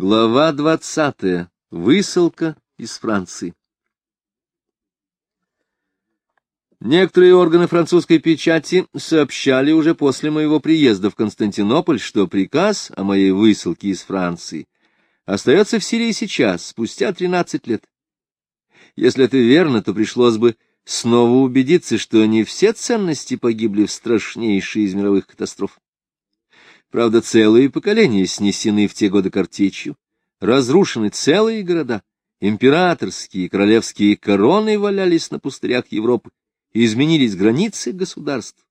Глава двадцатая. Высылка из Франции. Некоторые органы французской печати сообщали уже после моего приезда в Константинополь, что приказ о моей высылке из Франции остается в силе и сейчас, спустя тринадцать лет. Если это верно, то пришлось бы снова убедиться, что не все ценности погибли в страшнейшей из мировых катастроф. Правда, целые поколения снесены в те годы картечью, разрушены целые города, императорские и королевские короны валялись на пустырях Европы, изменились границы государств,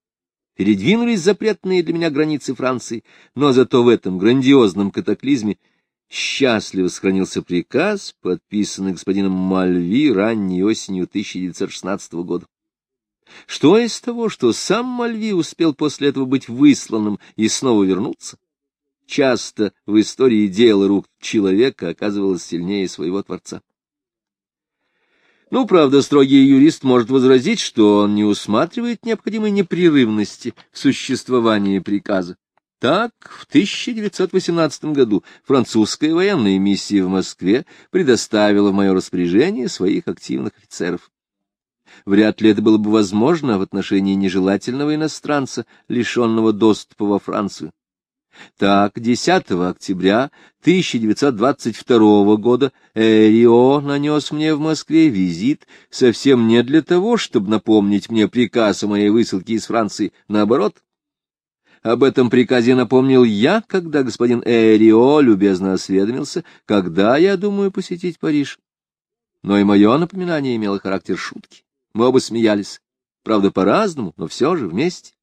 передвинулись запретные для меня границы Франции, но зато в этом грандиозном катаклизме счастливо сохранился приказ, подписанный господином Мальви ранней осенью 1916 года. Что из того, что сам Мальви успел после этого быть высланным и снова вернуться? Часто в истории дела рук человека оказывалось сильнее своего Творца. Ну, правда, строгий юрист может возразить, что он не усматривает необходимой непрерывности в существовании приказа. Так, в 1918 году французская военная миссия в Москве предоставила в мое распоряжение своих активных офицеров. Вряд ли это было бы возможно в отношении нежелательного иностранца, лишенного доступа во Францию. Так, 10 октября 1922 года Эрио нанес мне в Москве визит совсем не для того, чтобы напомнить мне приказ о моей высылке из Франции, наоборот. Об этом приказе напомнил я, когда господин Эрио любезно осведомился, когда я думаю посетить Париж. Но и мое напоминание имело характер шутки. Мы оба смеялись. Правда, по-разному, но все же вместе.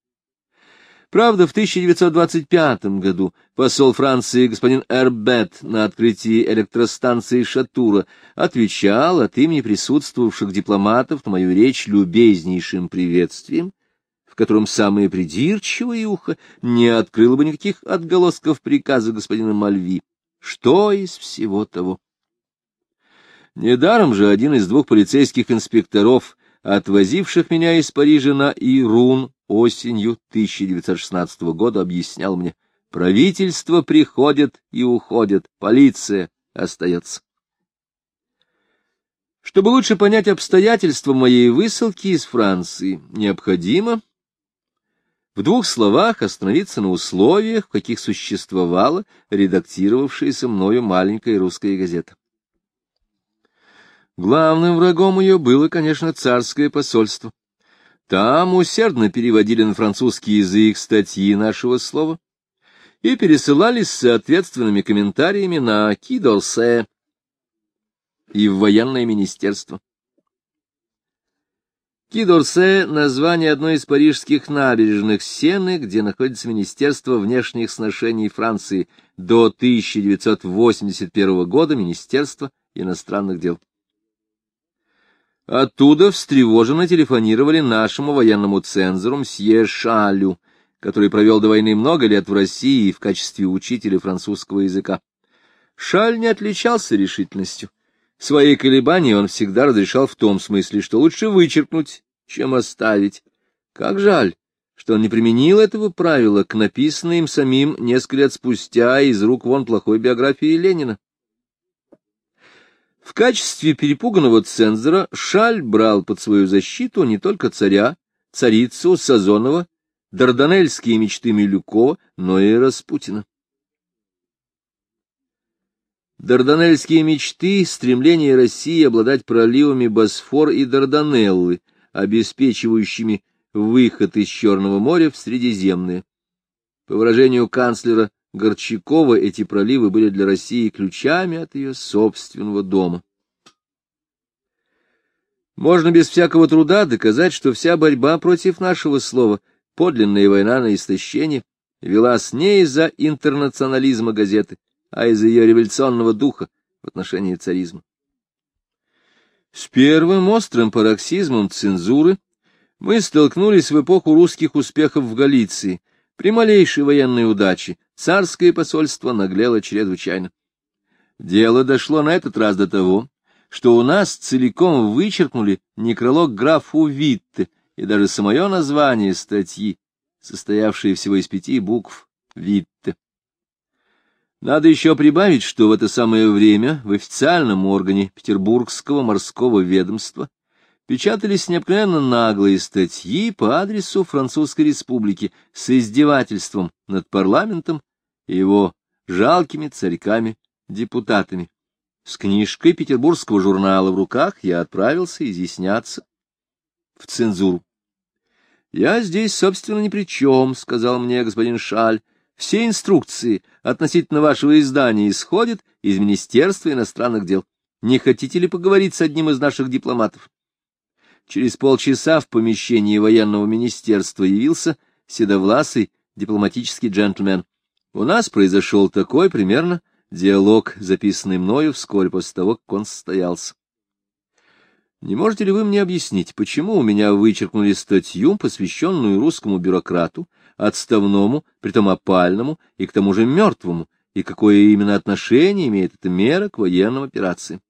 Правда, в 1925 году посол Франции господин Эрбет на открытии электростанции Шатура отвечал от имени присутствовавших дипломатов на мою речь любезнейшим приветствием, в котором самое придирчивое ухо не открыло бы никаких отголосков приказа господина Мальви. Что из всего того? Недаром же один из двух полицейских инспекторов — отвозивших меня из Парижа на Ирун осенью 1916 года, объяснял мне, правительство приходит и уходит, полиция остается. Чтобы лучше понять обстоятельства моей высылки из Франции, необходимо в двух словах остановиться на условиях, в каких существовала редактировавшаяся мною маленькая русская газета. Главным врагом ее было, конечно, царское посольство. Там усердно переводили на французский язык статьи нашего слова и пересылались с соответственными комментариями на Кидорсе и в военное министерство. Кидорсе — название одной из парижских набережных Сены, где находится Министерство внешних сношений Франции, до 1981 года Министерство иностранных дел. Оттуда встревоженно телефонировали нашему военному цензору мсье Шалю, который провел до войны много лет в России в качестве учителя французского языка. Шаль не отличался решительностью. Свои колебания он всегда разрешал в том смысле, что лучше вычеркнуть, чем оставить. Как жаль, что он не применил этого правила к написанной им самим несколько лет спустя из рук вон плохой биографии Ленина. В качестве перепуганного цензора Шаль брал под свою защиту не только царя, царицу Сазонова, дарданельские мечты Милюкова, но и Распутина. Дарданельские мечты — стремление России обладать проливами Босфор и Дарданеллы, обеспечивающими выход из Черного моря в Средиземное. По выражению канцлера Горчакова эти проливы были для России ключами от ее собственного дома. Можно без всякого труда доказать, что вся борьба против нашего слова, подлинная война на истощение, велась не из-за интернационализма газеты, а из-за ее революционного духа в отношении царизма. С первым острым пароксизмом цензуры мы столкнулись в эпоху русских успехов в Галиции. При малейшей военной удаче царское посольство наглело чрезвычайно. Дело дошло на этот раз до того, что у нас целиком вычеркнули некролог графу Витте и даже самое название статьи, состоявшее всего из пяти букв Витте. Надо еще прибавить, что в это самое время в официальном органе Петербургского морского ведомства печатались необыкновенно наглые статьи по адресу Французской республики с издевательством над парламентом и его жалкими царьками-депутатами. С книжкой петербургского журнала в руках я отправился изъясняться в цензуру. «Я здесь, собственно, ни при чем», — сказал мне господин Шаль. «Все инструкции относительно вашего издания исходят из Министерства иностранных дел. Не хотите ли поговорить с одним из наших дипломатов?» Через полчаса в помещении военного министерства явился седовласый дипломатический джентльмен. У нас произошел такой примерно диалог, записанный мною вскоре после того, как он состоялся. Не можете ли вы мне объяснить, почему у меня вычеркнули статью, посвященную русскому бюрократу, отставному, притом опальному и к тому же мертвому, и какое именно отношение имеет эта мера к военным операциям?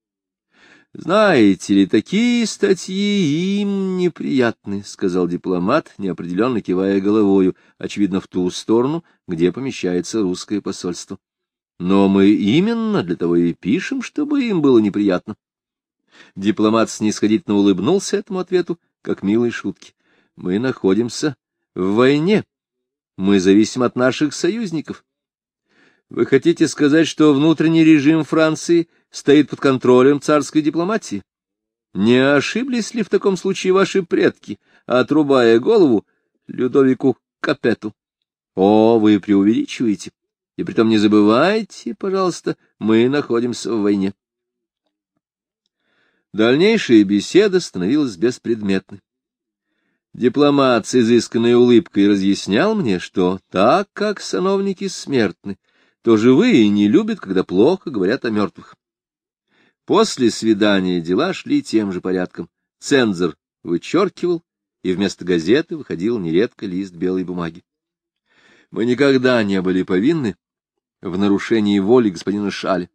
Знаете ли, такие статьи им неприятны, — сказал дипломат, неопределенно кивая головою, очевидно, в ту сторону, где помещается русское посольство. Но мы именно для того и пишем, чтобы им было неприятно. Дипломат снисходительно улыбнулся этому ответу, как милой шутки. Мы находимся в войне. Мы зависим от наших союзников. Вы хотите сказать, что внутренний режим Франции стоит под контролем царской дипломатии? Не ошиблись ли в таком случае ваши предки, отрубая голову Людовику Капету? О, вы преувеличиваете. И притом не забывайте, пожалуйста, мы находимся в войне. Дальнейшая беседа становилась беспредметной. Дипломат с изысканной улыбкой разъяснял мне, что так как сановники смертны, то живые не любят, когда плохо говорят о мертвых. После свидания дела шли тем же порядком. Цензор вычеркивал, и вместо газеты выходил нередко лист белой бумаги. Мы никогда не были повинны в нарушении воли господина Шаля.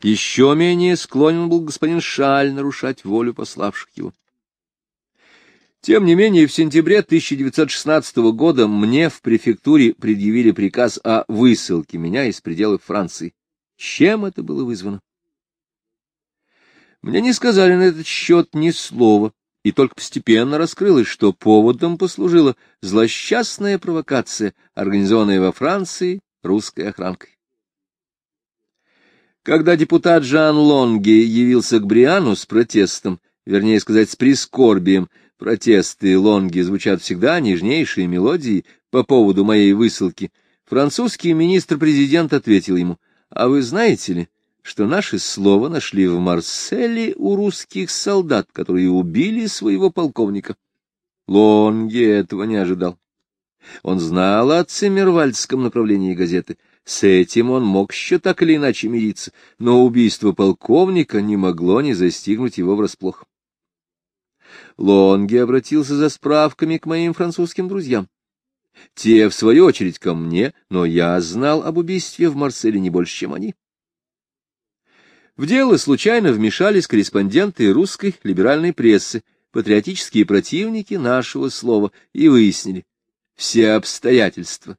Еще менее склонен был господин Шаль нарушать волю пославших его. Тем не менее, в сентябре 1916 года мне в префектуре предъявили приказ о высылке меня из пределов Франции. Чем это было вызвано? Мне не сказали на этот счет ни слова, и только постепенно раскрылось, что поводом послужила злосчастная провокация, организованная во Франции русской охранкой. Когда депутат Жан Лонге явился к Бриану с протестом, вернее сказать, с прискорбием, протесты Лонги звучат всегда нежнейшие мелодии по поводу моей высылки, французский министр-президент ответил ему, «А вы знаете ли, что наше слово нашли в Марселе у русских солдат, которые убили своего полковника?» Лонги этого не ожидал. Он знал о циммервальдском направлении газеты — с этим он мог еще так или иначе мириться, но убийство полковника не могло не застигнуть его врасплох. Лонги обратился за справками к моим французским друзьям. Те, в свою очередь, ко мне, но я знал об убийстве в Марселе не больше, чем они. В дело случайно вмешались корреспонденты русской либеральной прессы, патриотические противники нашего слова, и выяснили все обстоятельства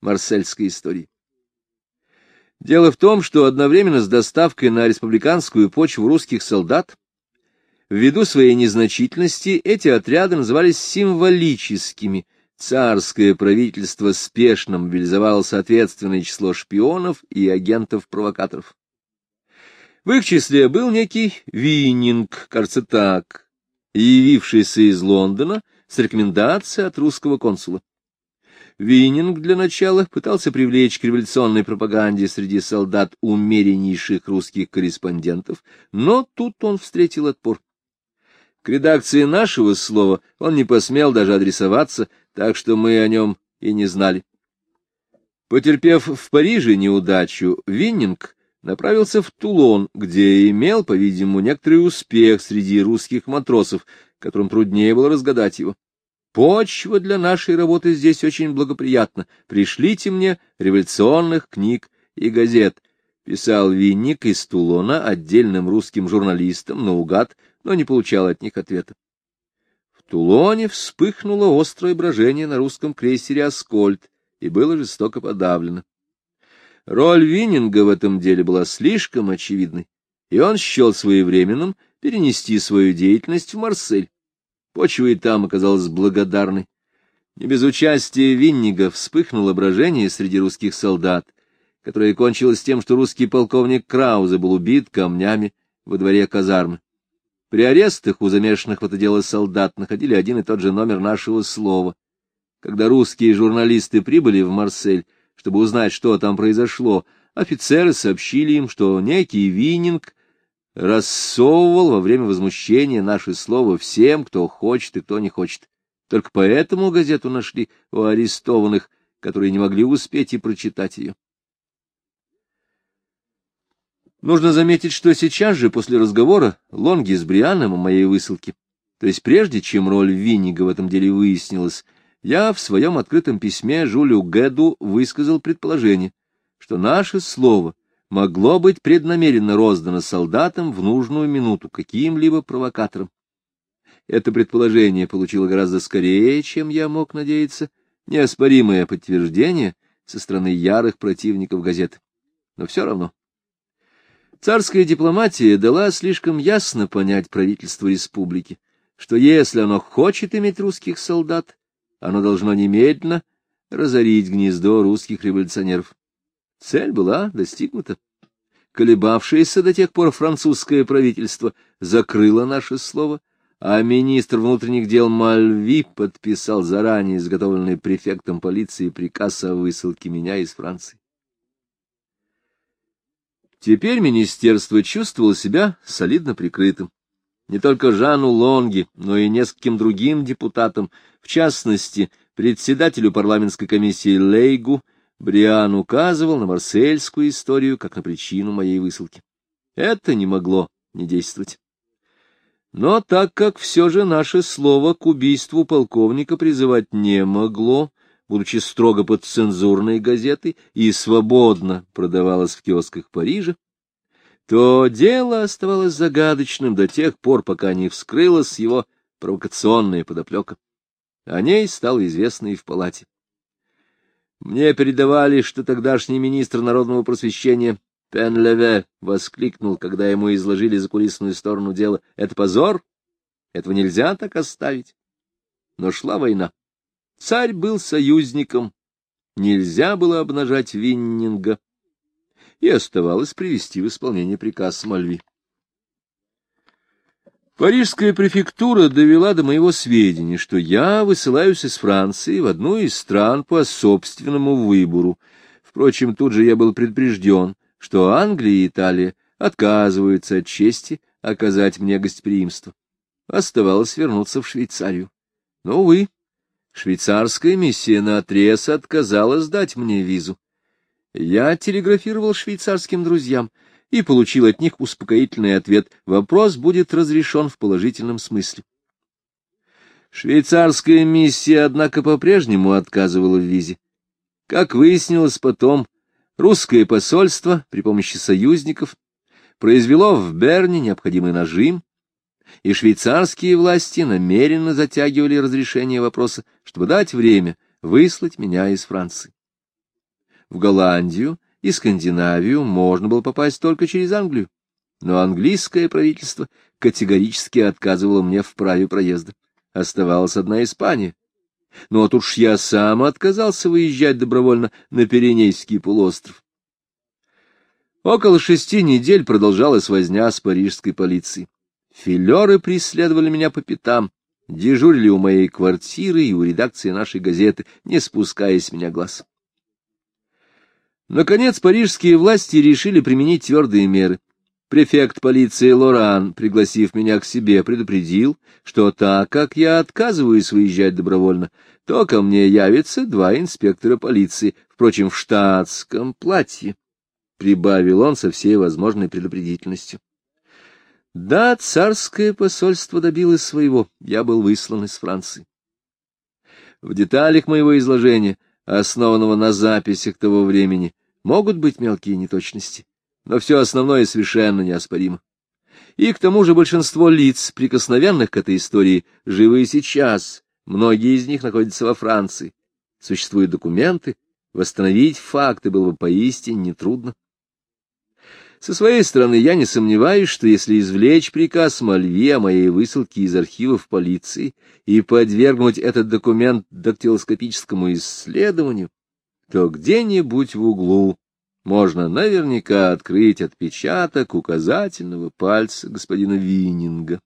марсельской истории. Дело в том, что одновременно с доставкой на республиканскую почву русских солдат, ввиду своей незначительности, эти отряды назывались символическими. Царское правительство спешно мобилизовало соответственное число шпионов и агентов-провокаторов. В их числе был некий Виннинг, кажется так, явившийся из Лондона с рекомендацией от русского консула. Виннинг для начала пытался привлечь к революционной пропаганде среди солдат умереннейших русских корреспондентов, но тут он встретил отпор. К редакции нашего слова он не посмел даже адресоваться, так что мы о нем и не знали. Потерпев в Париже неудачу, Виннинг направился в Тулон, где имел, по-видимому, некоторый успех среди русских матросов, которым труднее было разгадать его. Почва для нашей работы здесь очень благоприятна. Пришлите мне революционных книг и газет. Писал Винник из Тулона отдельным русским журналистам наугад, но не получал от них ответа. В Тулоне вспыхнуло острое брожение на русском крейсере «Аскольд» и было жестоко подавлено. Роль Виннинга в этом деле была слишком очевидной, и он счел своевременным перенести свою деятельность в Марсель. Почва и там оказалась благодарной. Не без участия Виннига вспыхнуло брожение среди русских солдат, которое кончилось тем, что русский полковник Краузе был убит камнями во дворе казармы. При арестах у замешанных в это дело солдат находили один и тот же номер нашего слова. Когда русские журналисты прибыли в Марсель, чтобы узнать, что там произошло, офицеры сообщили им, что некий Виннинг рассовывал во время возмущения наше слово всем, кто хочет и кто не хочет. Только поэтому газету нашли у арестованных, которые не могли успеть и прочитать ее. Нужно заметить, что сейчас же, после разговора Лонги с Брианом о моей высылке, то есть прежде чем роль Виннига в этом деле выяснилась, я в своем открытом письме Жюлю Геду высказал предположение, что наше слово могло быть преднамеренно роздано солдатам в нужную минуту каким-либо провокатором. Это предположение получило гораздо скорее, чем я мог надеяться, неоспоримое подтверждение со стороны ярых противников газеты. Но все равно. Царская дипломатия дала слишком ясно понять правительству республики, что если оно хочет иметь русских солдат, оно должно немедленно разорить гнездо русских революционеров. Цель была достигнута. Колебавшееся до тех пор французское правительство закрыло наше слово, а министр внутренних дел Мальви подписал заранее изготовленный префектом полиции приказ о высылке меня из Франции. Теперь министерство чувствовало себя солидно прикрытым. Не только Жану Лонги, но и нескольким другим депутатам, в частности, председателю парламентской комиссии Лейгу, Бриан указывал на марсельскую историю как на причину моей высылки. Это не могло не действовать. Но так как все же наше слово к убийству полковника призывать не могло, будучи строго под цензурной газетой и свободно продавалось в киосках Парижа, то дело оставалось загадочным до тех пор, пока не вскрылась его провокационная подоплека. О ней стало известно и в палате. Мне передавали, что тогдашний министр народного просвещения Пен-Леве воскликнул, когда ему изложили закулисную сторону дела. Это позор? Этого нельзя так оставить. Но шла война. Царь был союзником. Нельзя было обнажать Виннинга. И оставалось привести в исполнение приказ Мальви. Парижская префектура довела до моего сведения, что я высылаюсь из Франции в одну из стран по собственному выбору. Впрочем, тут же я был предупрежден, что Англия и Италия отказываются от чести оказать мне гостеприимство. Оставалось вернуться в Швейцарию. Но, увы, швейцарская миссия наотрез отказалась дать мне визу. Я телеграфировал швейцарским друзьям — и получил от них успокоительный ответ. Вопрос будет разрешен в положительном смысле. Швейцарская миссия, однако, по-прежнему отказывала в визе. Как выяснилось потом, русское посольство при помощи союзников произвело в Берне необходимый нажим, и швейцарские власти намеренно затягивали разрешение вопроса, чтобы дать время выслать меня из Франции. В Голландию и Скандинавию можно было попасть только через Англию. Но английское правительство категорически отказывало мне в праве проезда. Оставалась одна Испания. Но вот уж я сам отказался выезжать добровольно на Пиренейский полуостров. Около шести недель продолжалась возня с парижской полицией. Филеры преследовали меня по пятам, дежурили у моей квартиры и у редакции нашей газеты, не спуская с меня глаз. Наконец, парижские власти решили применить твердые меры. Префект полиции Лоран, пригласив меня к себе, предупредил, что так как я отказываюсь выезжать добровольно, то ко мне явятся два инспектора полиции, впрочем, в штатском платье, — прибавил он со всей возможной предупредительностью. Да, царское посольство добилось своего, я был выслан из Франции. В деталях моего изложения основанного на записях того времени, могут быть мелкие неточности, но все основное совершенно неоспоримо. И к тому же большинство лиц, прикосновенных к этой истории, живы и сейчас, многие из них находятся во Франции. Существуют документы, восстановить факты было бы поистине нетрудно. Со своей стороны, я не сомневаюсь, что если извлечь приказ Мальви о моей высылке из архивов полиции и подвергнуть этот документ дактилоскопическому исследованию, то где-нибудь в углу можно наверняка открыть отпечаток указательного пальца господина Виннинга.